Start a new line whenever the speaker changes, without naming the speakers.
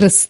крас